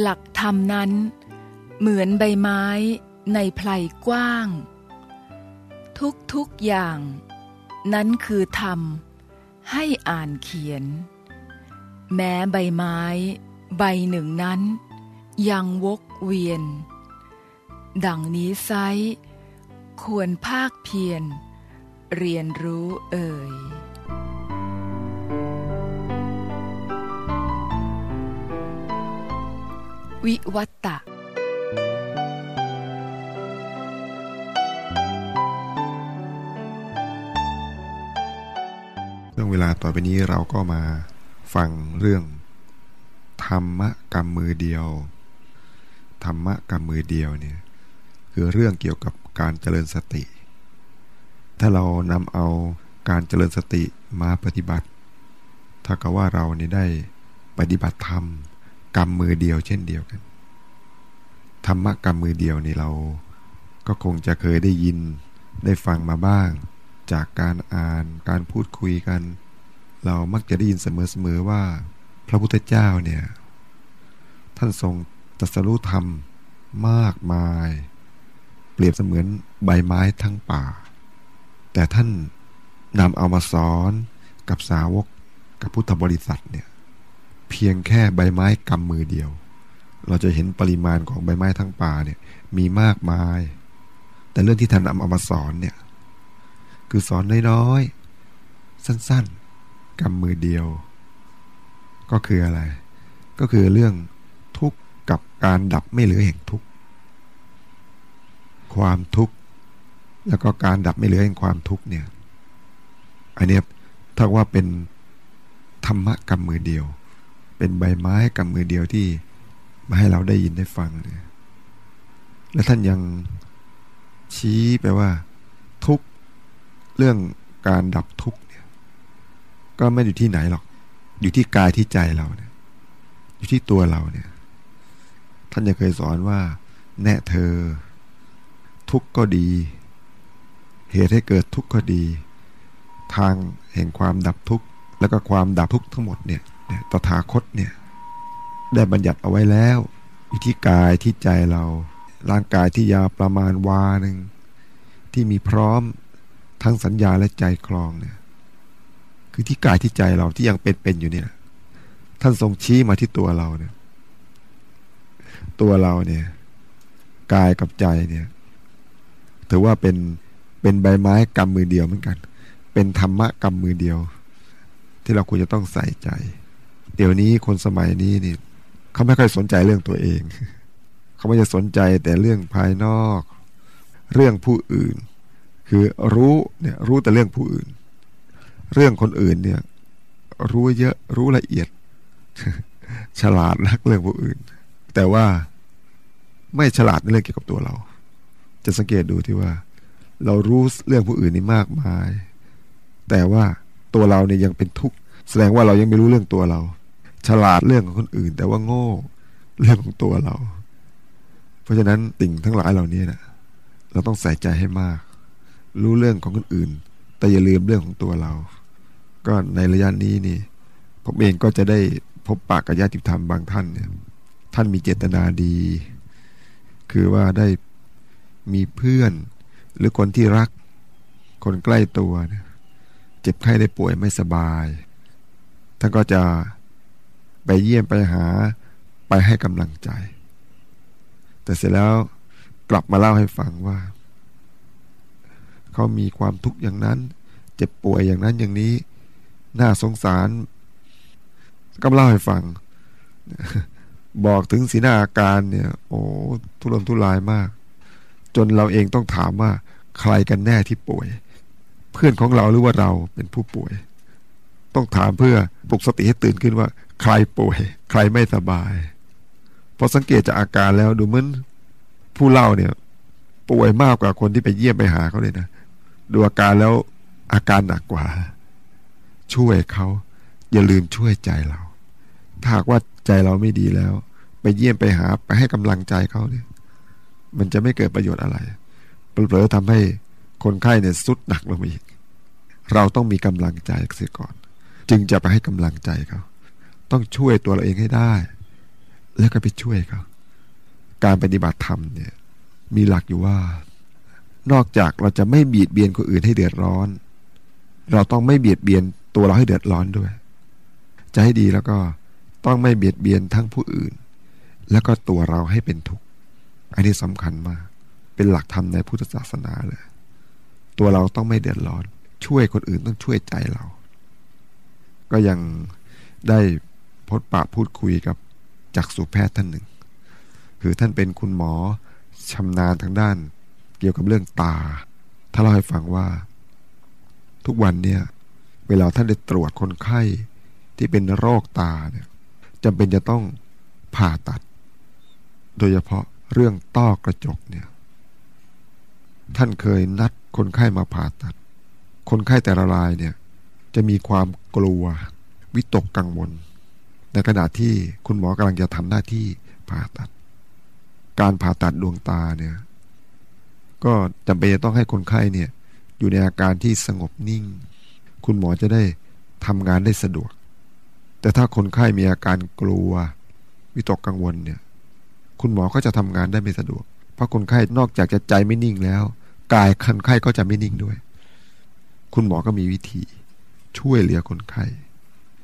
หลักธรรมนั้น เหมือนใบไม้ในไพลกว้าง ทุกทุกอย่าง นั้นคือธรรม ให้อ่านเขียน แม้ใบไม้ ใบหนึ่งนั้น ยังวกเวียน ดังนี้ไซควรภาคเพียร เรียนรู้เอ่ย วิวัตตะ เรื่องเวลาต่อไปนี้เราก็มาฟังเรื่อง ธรรมะกรรมมือเดียว ธรรมะกรรมมือเดียวเนี่ยคือเรื่องเกี่ยวกับการเจริญสติ ถ้าเรานำเอาการเจริญสติมาปฏิบัติ ถ้ากับว่าเรานี่ได้ปฏิบัติธรรม กรรมมือเดียวเช่นเดียวกัน ธรรมะกรรมมือเดียวนี่เราก็คงจะเคยได้ยินได้ฟังมาบ้าง จากการอ่านการพูดคุยกัน เรามักจะได้ยินเสมอๆว่า พระพุทธเจ้าเนี่ยท่านทรงตรัสรู้ธรรมมากมาย เปรียบเสมือนใบไม้ทั้งป่า แต่ท่านนำเอามาสอนกับสาวกกับพุทธบริษัทเนี่ย เพียงแค่ใบไม้กำมือเดียว เราจะเห็นปริมาณของใบไม้ทั้งป่าเนี่ย มีมากมาย แต่เรื่องที่ท่านนำเอามาสอนเนี่ย คือสอนน้อยๆ สั้นๆกำมือเดียว ก็คืออะไร ก็คือเรื่องทุกข์กับการดับไม่เหลือแห่งทุกข์ความทุกข์แล้วก็การดับไม่เหลือแห่งความทุกข์เนี่ย อันนี้ถ้าว่าเป็นธรรมะกำมือเดียว เป็นใบไม้กำมือเดียวที่มาให้เราได้ยินได้ฟังเนี่ยและท่านยังชี้ไปว่า ทุกเรื่องการดับทุกเนี่ยก็ไม่อยู่ที่ไหนหรอก อยู่ที่กายที่ใจเราเนี่ย อยู่ที่ตัวเราเนี่ย ท่านยังเคยสอนว่า แน่เธอ ทุกข์ก็ดี เหตุให้เกิดทุกข์ก็ดี ทางแห่งความดับทุกข์แล้วก็ความดับทุกข์ทั้งหมดเนี่ย เนี่ยตถาคตเนี่ยได้บัญญัติเอาไว้แล้ว อยู่ที่กายที่ใจเรา ร่างกายที่ยาวประมาณวาหนึ่งที่มีพร้อมทั้งสัญญาและใจคลองเนี่ยคือที่กายที่ใจเราที่ยังเป็นๆอยู่เนี่ยท่านทรงชี้มาที่ตัวเราเนี่ย ตัวเราเนี่ยกายกับใจเนี่ยถือว่าเป็นเป็นใบไม้กำมือเดียวเหมือนกัน เป็นธรรมะกำมือเดียว ที่เราควรจะต้องใส่ใจ เดี๋ยวนี้คนสมัยนี้นี่เขาไม่ค่อยสนใจเรื่องตัวเอง เขาไม่จะสนใจแต่เรื่องภายนอก เรื่องผู้อื่น คือรู้เนี่ยรู้แต่เรื่องผู้อื่น เรื่องคนอื่นเนี่ยรู้เยอะรู้ละเอียด ฉลาดนักเรื่องผู้อื่น แต่ว่าไม่ฉลาดในเรื่องเกี่ยวกับตัวเรา จะสังเกตดูที่ว่า เรารู้เรื่องผู้อื่นนี่มากมาย แต่ว่าตัวเราเนี่ยยังเป็นทุกข์แสดงว่าเรายังไม่รู้เรื่องตัวเรา ฉลาดเรื่องของคนอื่น แต่ว่าโง่เรื่องของตัวเรา เพราะฉะนั้นสิ่งทั้งหลายเหล่านี้นะเราต้องใส่ใจให้มาก รู้เรื่องของคนอื่น แต่อย่าลืมเรื่องของตัวเรา ก็ในระยะนี้นี่ผมเองก็จะได้พบปากกับญาติธรรมบางท่านเนี่ยท่านมีเจตนาดี คือว่าได้มีเพื่อน หรือคนที่รัก คนใกล้ตัวเเจ็บไข้ได้ป่วยไม่สบาย ท่านก็จะ ไปเยี่ยมไปหาไปให้กำลังใจ แต่เสร็จแล้วกลับมาเล่าให้ฟังว่า เขามีความทุกข์อย่างนั้น เจ็บป่วยอย่างนั้นอย่างนี้ น่าสงสาร ก็เล่าให้ฟัง บอกถึงสีหน้าอาการเนี่ย โอ้ทุรนทุรายมาก จนเราเองต้องถามว่า ใครกันแน่ที่ป่วย เพื่อนของเราหรือว่าเราเป็นผู้ป่วย ต้องถามเพื่อปลุกสติให้ตื่นขึ้นว่า ใครป่วย ใครไม่สบาย พอสังเกตจากอาการแล้วดูเหมือนผู้เล่าเนี่ย ป่วยมากกว่าคนที่ไปเยี่ยมไปหาเขาเลยนะดูอาการแล้วอาการหนักกว่า ช่วยเขาอย่าลืมช่วยใจเรา ถ้าหากว่าใจเราไม่ดีแล้ว ไปเยี่ยมไปหาไปให้กำลังใจเขาเนี่ย มันจะไม่เกิดประโยชน์อะไรเผลอๆทำให้คนไข้เนี่ยสุดหนักลงไปอีก เราต้องมีกำลังใจเสียก่อน จึงจะไปให้กำลังใจเขา ต้องช่วยตัวเราเองให้ได้ แล้วก็ไปช่วยเขา การปฏิบัติธรรมเนี่ย มีหลักอยู่ว่า นอกจากเราจะไม่เบียดเบียนคนอื่นให้เดือดร้อน เราต้องไม่เบียดเบียนตัวเราให้เดือดร้อนด้วย จะให้ดีแล้วก็ต้องไม่เบียดเบียนทั้งผู้อื่น แล้วก็ตัวเราให้เป็นทุกข์อันนี้สำคัญมาก เป็นหลักธรรมในพุทธศาสนาเลย ตัวเราต้องไม่เดือดร้อน ช่วยคนอื่นต้องช่วยใจเรา ก็ยังได้พบปะพูดคุยกับจักษุแพทย์ท่านหนึ่ง คือท่านเป็นคุณหมอชำนาญทางด้าน เกี่ยวกับเรื่องตาถ้าเราให้ฟังว่า ทุกวันเนี่ยเวลาท่านได้ตรวจคนไข้ที่เป็นโรคตาเนี่ยจำเป็นจะต้องผ่าตัด โดยเฉพาะเรื่องต้อกระจกเนี่ย ท่านเคยนัดคนไข้มาผ่าตัด คนไข้แต่ละรายเนี่ย จะมีความกลัว วิตกกังวล ในขณะที่คุณหมอกำลังจะทำหน้าที่ผ่าตัด การผ่าตัดดวงตาเนี่ยก็จำเป็นจะต้องให้คนไข้เนี่ยอยู่ในอาการที่สงบนิ่ง คุณหมอจะได้ทำงานได้สะดวก แต่ถ้าคนไข้มีอาการกลัว วิตกกังวลเนี่ยคุณหมอก็จะทำงานได้ไม่สะดวก เพราะคนไข้นอกจากจะใจไม่นิ่งแล้ว กายคนไข้ก็จะไม่นิ่งด้วย คุณหมอก็มีวิธี ช่วยเหลือคนไข้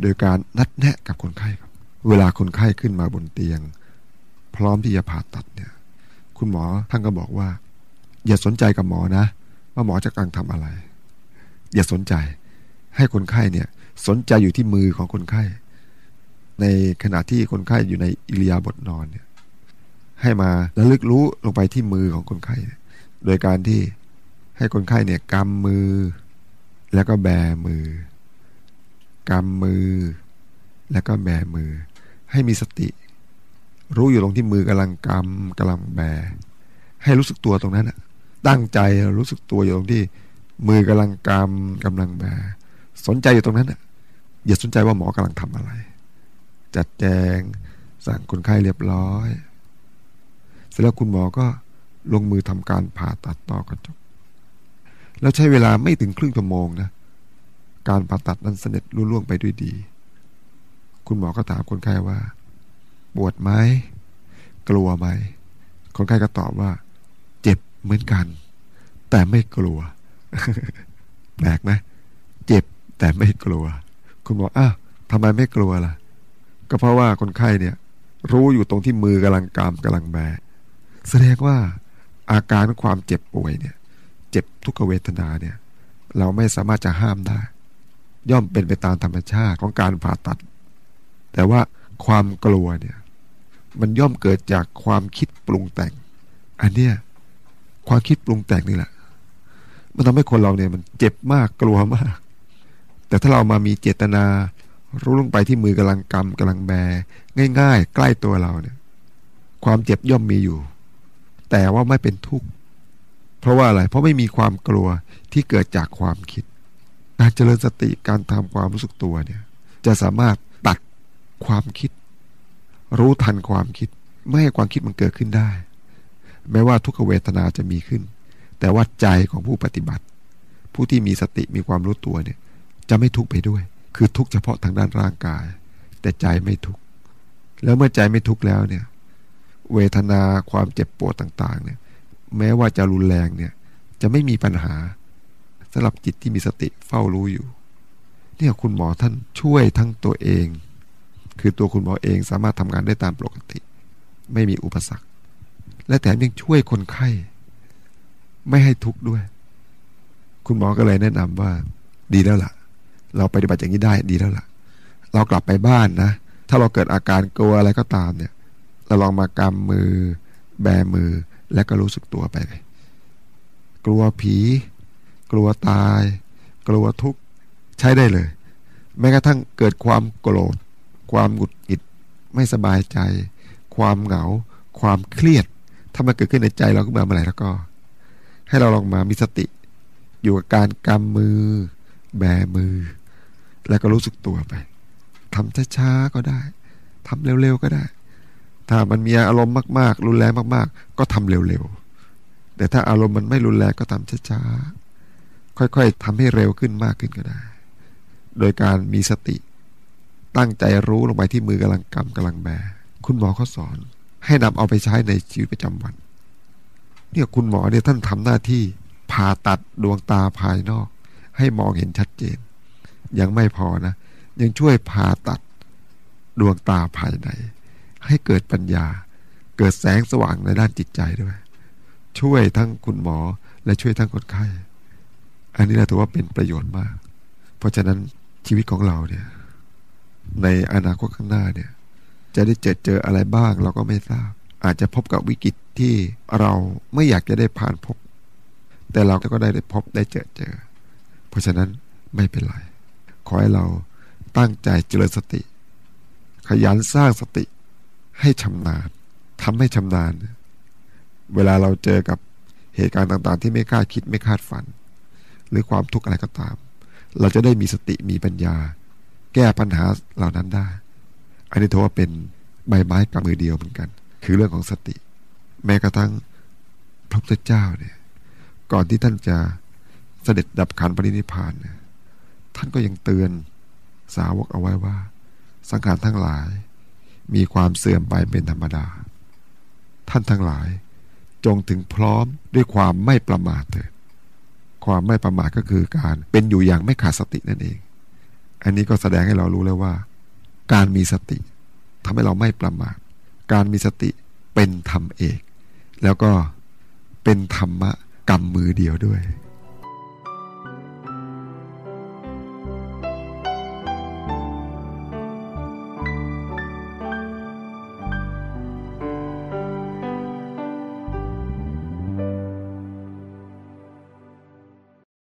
โดยการนัดแนะกับคนไข้ครับ เวลาคนไข้ขึ้นมาบนเตียง พร้อมที่จะผ่าตัดเนี่ย คุณหมอท่านก็บอกว่า อย่าสนใจกับหมอนะ ว่าหมอจะกำลังทำอะไร อย่าสนใจให้คนไข้เนี่ย สนใจอยู่ที่มือของคนไข้ ในขณะที่คนไข้อยู่ในอิริยาบถนอนเนี่ย ให้มาระลึกรู้ลงไปที่มือของคนไข้ โดยการที่ให้คนไข้เนี่ยกำมือ แล้วก็แบมือ กำมือ แล้วก็แบมือ ให้มีสติ รู้อยู่ตรงที่มือกำลังกำกำลังแบ ให้รู้สึกตัวตรงนั้นอะตั้งใจรู้สึกตัวอยู่ตรงที่ มือกำลังกำกำลังแบ สนใจอยู่ตรงนั้นอะอย่าสนใจว่าหมอกำลังทำอะไร จัดแจงสั่งคนไข้เรียบร้อย เสร็จแล้วคุณหมอก็ลงมือทำการผ่าตัดต่อกระจกแล้วใช้เวลาไม่ถึงครึ่งชั่วโมงนะ การผ่าตัดนั้นสำเร็จรุ่ล่วงไปด้วยดี คุณหมอก็ถามคนไข้ว่า ปวดไหม กลัวไหม คนไข้ก็ตอบว่า เจ็บเหมือนกัน แต่ไม่กลัว แปลกไหมเจ็บแต่ไม่กลัว คุณหมออ้าวทำไมไม่กลัวล่ะ ก็เพราะว่าคนไข้เนี่ย รู้อยู่ตรงที่มือกำลังกามกำลังแบแสดงว่าอาการความเจ็บป่วยเนี่ย เจ็บทุกเวทนาเนี่ย เราไม่สามารถจะห้ามได้ ย่อมเป็นไปตามธรรมชาติของการผ่าตัด แต่ว่าความกลัวเนี่ย มันย่อมเกิดจากความคิดปรุงแต่ง อันเนี้ยความคิดปรุงแต่งนี่แหละ มันทำให้คนเราเนี่ยมันเจ็บมากกลัวมาก แต่ถ้าเรามามีเจตนา รู้ลงไปที่มือกำลังกำกำลังแบ ง่าย ๆ ใกล้ตัวเราเนี่ย ความเจ็บย่อมมีอยู่ แต่ว่าไม่เป็นทุกข์เพราะว่าอะไร เพราะไม่มีความกลัวที่เกิดจากความคิด การเจริญสติการทำความรู้สึกตัวเนี่ย จะสามารถตัดความคิด รู้ทันความคิด ไม่ให้ความคิดมันเกิดขึ้นได้ แม้ว่าทุกขเวทนาจะมีขึ้น แต่ว่าใจของผู้ปฏิบัติ ผู้ที่มีสติมีความรู้ตัวเนี่ย จะไม่ทุกข์ไปด้วย คือทุกข์เฉพาะทางด้านร่างกาย แต่ใจไม่ทุกข์แล้วเมื่อใจไม่ทุกข์แล้วเนี่ย เวทนาความเจ็บปวดต่าง ๆ เนี่ย แม้ว่าจะรุนแรงเนี่ย จะไม่มีปัญหา สำหรับจิตที่มีสติเฝ้ารู้อยู่ เนี่ยคุณหมอท่านช่วยทั้งตัวเอง คือตัวคุณหมอเองสามารถทำงานได้ตามปกติ ไม่มีอุปสรรค และแถมยังช่วยคนไข้ ไม่ให้ทุกข์ด้วย คุณหมอก็เลยแนะนำว่า ดีแล้วล่ะ เราปฏิบัติอย่างนี้ได้ดีแล้วล่ะ เรากลับไปบ้านนะ ถ้าเราเกิดอาการกลัวอะไรก็ตามเนี่ย เราลองมากำมือ แบมือ และก็รู้สึกตัวไปเลยกลัวผี กลัวตาย กลัวทุกข์ใช้ได้เลย แม้กระทั่งเกิดความโกรธ ความหงุดหงิด ไม่สบายใจ ความเหงา ความเครียด ถ้ามันเกิดขึ้นในใจเราขึ้นมาเมื่อไหร่แล้วก็ ให้เราลองมามีสติ อยู่กับการกำมือ แบมือ แล้วก็รู้สึกตัวไปทำช้าๆก็ได้ทำเร็วๆก็ได้ ถ้ามันมีอารมณ์มากๆ รุนแรงมากๆ ก็ทำเร็วๆ แต่ถ้าอารมณ์มันไม่รุนแรงก็ทำช้าๆ ค่อยๆทำให้เร็วขึ้นมากขึ้นก็ได้ โดยการมีสติ ตั้งใจรู้ลงไปที่มือกำลังกำกำลังแบ คุณหมอเขาสอน ให้นำเอาไปใช้ในชีวิตประจำวัน เนี่ยคุณหมอเนี่ยท่านทำหน้าที่ผ่าตัดดวงตาภายนอก ให้มองเห็นชัดเจน ยังไม่พอนะ ยังช่วยผ่าตัดดวงตาภายใน ให้เกิดปัญญา เกิดแสงสว่างในด้านจิตใจด้วย ช่วยทั้งคุณหมอและช่วยทั้งคนไข้ อันนี้เราถือว่าเป็นประโยชน์มาก เพราะฉะนั้นชีวิตของเราเนี่ยในอนาคตข้างหน้าเนี่ย จะได้เจอเจออะไรบ้างเราก็ไม่ทราบ อาจจะพบกับวิกฤตที่เราไม่อยากจะได้ผ่านพบ แต่เราก็ได้ได้พบได้เจอเจอ เพราะฉะนั้นไม่เป็นไร ขอให้เราตั้งใจเจริญสติ ขยันสร้างสติให้ชำนาญทำให้ชำนาญ เวลาเราเจอกับเหตุการณ์ต่าง ๆ ที่ไม่คาดคิดไม่คาดฝัน หรือความทุกข์อะไรก็ตาม เราจะได้มีสติมีปัญญา แก้ปัญหาเหล่านั้นได้ อันนี้ถือว่าเป็นใบไม้กับมือเดียวเหมือนกัน คือเรื่องของสติ แม้กระทั่งพระพุทธเจ้าเนี่ย ก่อนที่ท่านจะเสด็จดับขันปรินิพพานเนี่ยท่านก็ยังเตือนสาวกเอาไว้ว่า สังขารทั้งหลาย มีความเสื่อมไปเป็นธรรมดา ท่านทั้งหลายจงถึงพร้อมด้วยความไม่ประมาทเถิด ความไม่ประมาทก็คือการเป็นอยู่อย่างไม่ขาดสตินั่นเอง อันนี้ก็แสดงให้เรารู้แล้วว่า การมีสติทำให้เราไม่ประมาท การมีสติเป็นธรรมเอก แล้วก็เป็นธรรมะกรรมมือเดียวด้วย